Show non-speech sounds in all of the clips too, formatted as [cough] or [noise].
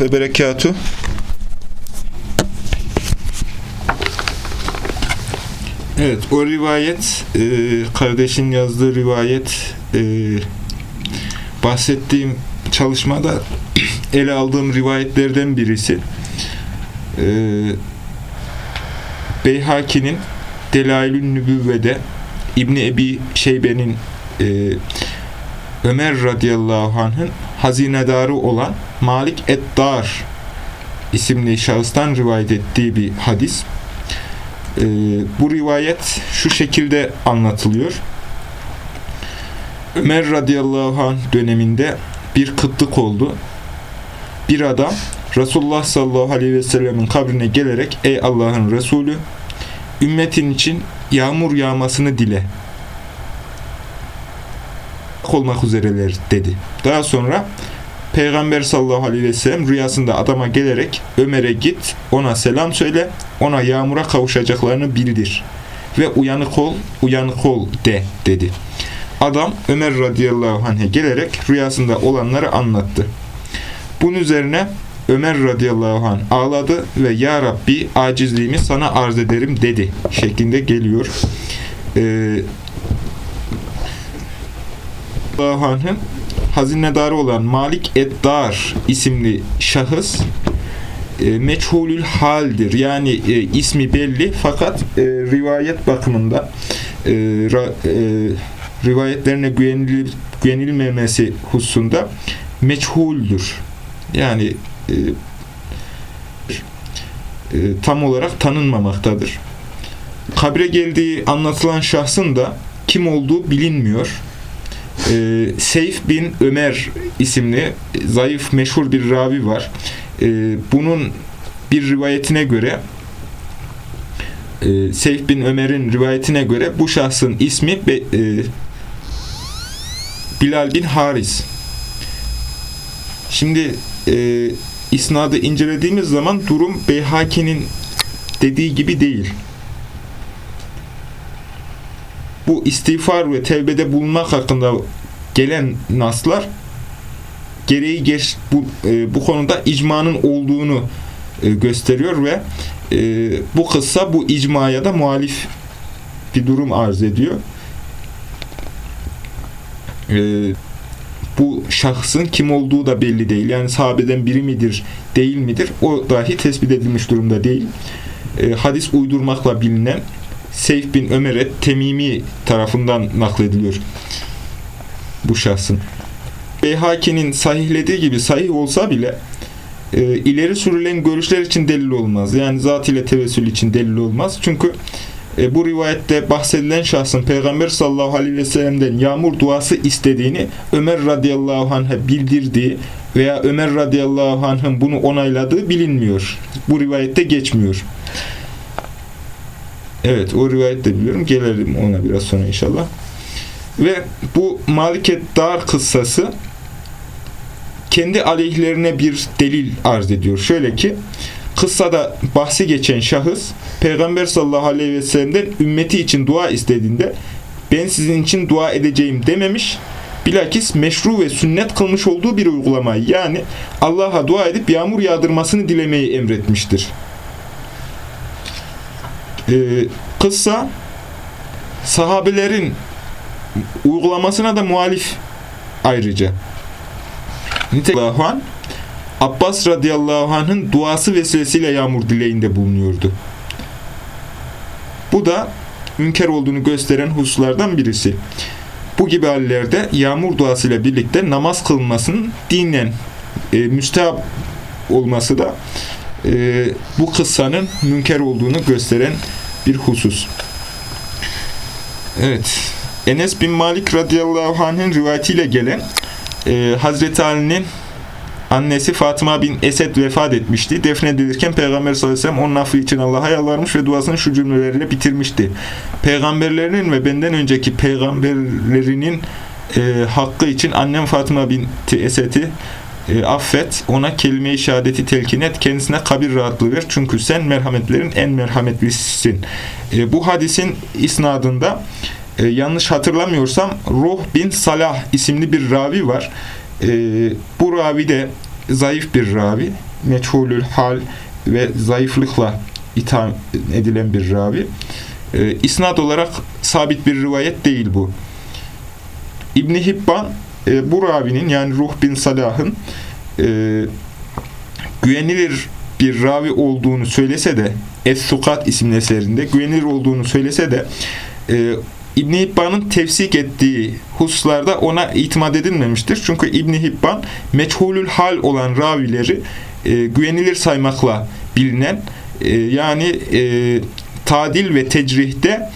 ve berekatü. Evet, o rivayet, e, kardeşin yazdığı rivayet, e, bahsettiğim çalışmada [clears throat] ele aldığım rivayetlerden birisi. E, Beyhaki'nin Delailün Nübüvve'de İbni Ebi Şeybe'nin e, Ömer radıyallahu anh'ın hazinedarı olan Malik Eddar isimli şahıstan rivayet ettiği bir hadis. Ee, bu rivayet şu şekilde anlatılıyor. Ömer radıyallahu anh döneminde bir kıtlık oldu. Bir adam Resulullah sallallahu aleyhi ve sellemin kabrine gelerek ey Allah'ın Resulü ümmetin için yağmur yağmasını dile olmak üzereler dedi. Daha sonra Peygamber sallallahu aleyhi ve sellem rüyasında adama gelerek Ömer'e git, ona selam söyle, ona yağmura kavuşacaklarını bildir ve uyanık ol, uyanık ol de dedi. Adam Ömer radıyallahu anh'e gelerek rüyasında olanları anlattı. Bunun üzerine Ömer radıyallahu anh ağladı ve Ya Rabbi acizliğimi sana arz ederim dedi şeklinde geliyor. Ee, anh'ın hazinedarı olan Malik Eddar isimli şahıs e, meçhulül haldir. Yani e, ismi belli fakat e, rivayet bakımında e, ra, e, rivayetlerine güvenil, güvenilmemesi hususunda meçhuldür. Yani e, e, tam olarak tanınmamaktadır. Kabre geldiği anlatılan şahsın da kim olduğu bilinmiyor e, Seyf bin Ömer isimli zayıf meşhur bir ravi var. E, bunun bir rivayetine göre e, Seyf bin Ömer'in rivayetine göre bu şahsın ismi e, Bilal bin Haris. Şimdi e, isnadı incelediğimiz zaman durum Beyhaki'nin dediği gibi değil. Bu istiğfar ve tevbede bulunmak hakkında gelen naslar gereği geç, bu, e, bu konuda icmanın olduğunu e, gösteriyor ve e, bu kıssa bu icmaya da muhalif bir durum arz ediyor. E, bu şahsın kim olduğu da belli değil. Yani sahabeden biri midir, değil midir? O dahi tespit edilmiş durumda değil. E, hadis uydurmakla bilinen Seyf bin Ömer'e Temimi tarafından naklediliyor bu şahsın. Beyhaki'nin sahihlediği gibi sahih olsa bile e, ileri sürülen görüşler için delil olmaz. Yani zat ile tevessül için delil olmaz. Çünkü e, bu rivayette bahsedilen şahsın Peygamber sallallahu aleyhi ve sellem'den yağmur duası istediğini Ömer radıyallahu anh'a bildirdiği veya Ömer radıyallahu anh'ın bunu onayladığı bilinmiyor. Bu rivayette geçmiyor. Evet o rivayet de biliyorum. Gelelim ona biraz sonra inşallah. Ve bu Maliket Dar kıssası kendi aleyhlerine bir delil arz ediyor. Şöyle ki kıssada bahsi geçen şahıs Peygamber sallallahu aleyhi ve sellem'den ümmeti için dua istediğinde ben sizin için dua edeceğim dememiş. Bilakis meşru ve sünnet kılmış olduğu bir uygulamayı yani Allah'a dua edip yağmur yağdırmasını dilemeyi emretmiştir e, kıssa sahabelerin uygulamasına da muhalif ayrıca. Nitekim Abbas radıyallahu anh'ın duası vesilesiyle yağmur dileğinde bulunuyordu. Bu da münker olduğunu gösteren hususlardan birisi. Bu gibi hallerde yağmur duasıyla birlikte namaz kılmasının dinen e, müstehap olması da e, bu kıssanın münker olduğunu gösteren bir husus. Evet. Enes bin Malik radıyallahu anh'ın rivayetiyle gelen e, Hazreti Ali'nin annesi Fatıma bin Esed vefat etmişti. Defnedilirken Peygamber sallallahu aleyhi ve sellem onun affı için Allah'a yalvarmış ve duasını şu cümleleriyle bitirmişti. Peygamberlerinin ve benden önceki peygamberlerinin e, hakkı için annem Fatıma bin Esed'i e, affet, ona kelime-i şehadeti telkin et, kendisine kabir rahatlığı ver. Çünkü sen merhametlerin en merhametlisisin. E, bu hadisin isnadında e, yanlış hatırlamıyorsam Ruh bin Salah isimli bir ravi var. E, bu ravi de zayıf bir ravi. Meçhulül hal ve zayıflıkla itham edilen bir ravi. E, isnad olarak sabit bir rivayet değil bu. İbni Hibban e, bu ravinin yani Ruh bin Salah'ın e, güvenilir bir ravi olduğunu söylese de Es-Sukat isimli eserinde güvenilir olduğunu söylese de e, İbn Hibban'ın tefsik ettiği hususlarda ona itimat edilmemiştir. Çünkü İbn Hibban meçhulül hal olan ravileri e, güvenilir saymakla bilinen e, yani e, tadil ve tecrihte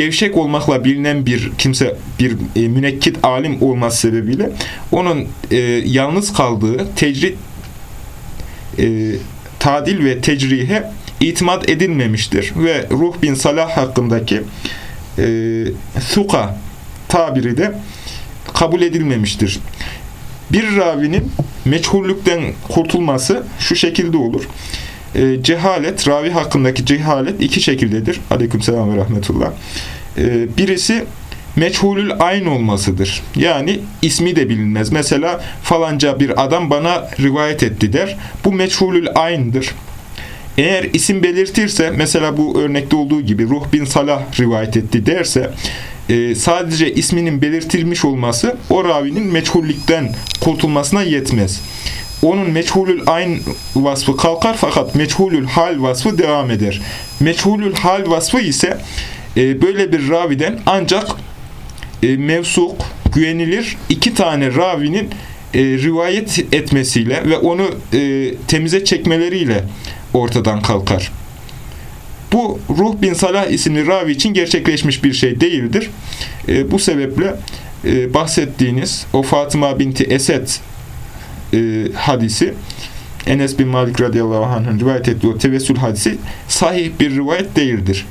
gevşek olmakla bilinen bir kimse, bir e, münekkit alim olması sebebiyle onun e, yalnız kaldığı tecrit e, tadil ve tecrihe itimat edilmemiştir. Ve Ruh bin Salah hakkındaki e, suka tabiri de kabul edilmemiştir. Bir ravinin meçhullükten kurtulması şu şekilde olur. E, cehalet, ravi hakkındaki cehalet iki şekildedir. Aleykümselam ve rahmetullah. E, birisi meçhulül ayn olmasıdır. Yani ismi de bilinmez. Mesela falanca bir adam bana rivayet etti der. Bu meçhulül ayn'dır. Eğer isim belirtirse, mesela bu örnekte olduğu gibi Ruh bin Salah rivayet etti derse, e, sadece isminin belirtilmiş olması o ravinin meçhullikten kurtulmasına yetmez. Onun meçhulül ayn vasfı kalkar fakat meçhulül hal vasfı devam eder. Meçhulül hal vasfı ise e, böyle bir raviden ancak e, mevsuk, güvenilir iki tane ravinin e, rivayet etmesiyle ve onu e, temize çekmeleriyle ortadan kalkar. Bu Ruh bin Salah isimli ravi için gerçekleşmiş bir şey değildir. E, bu sebeple e, bahsettiğiniz o Fatıma binti Esed e, hadisi Enes bin Malik radıyallahu anh'ın rivayet ettiği o tevessül hadisi sahih bir rivayet değildir.